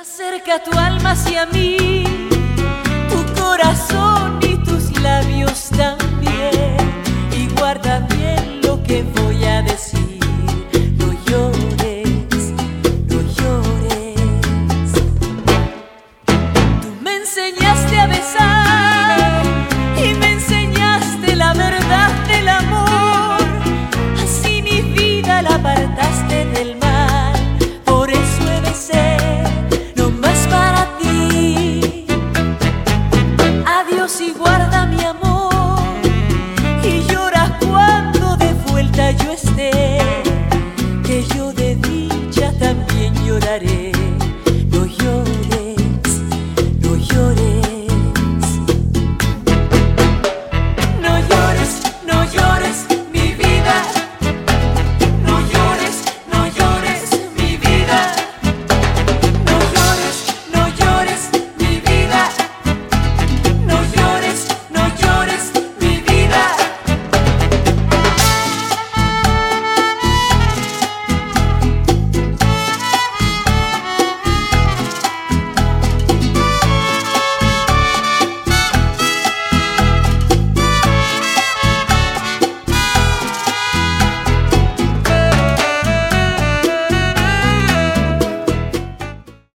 Acerca tu alma hacia mí, tu corazón y tus labios también, y guarda bien lo que voy a decir. No llores, no llores. Tú me enseñaste a besar y me enseñaste la verdad del amor. Así mi vida la apartaste del mal, lloraré. No llores, no llores.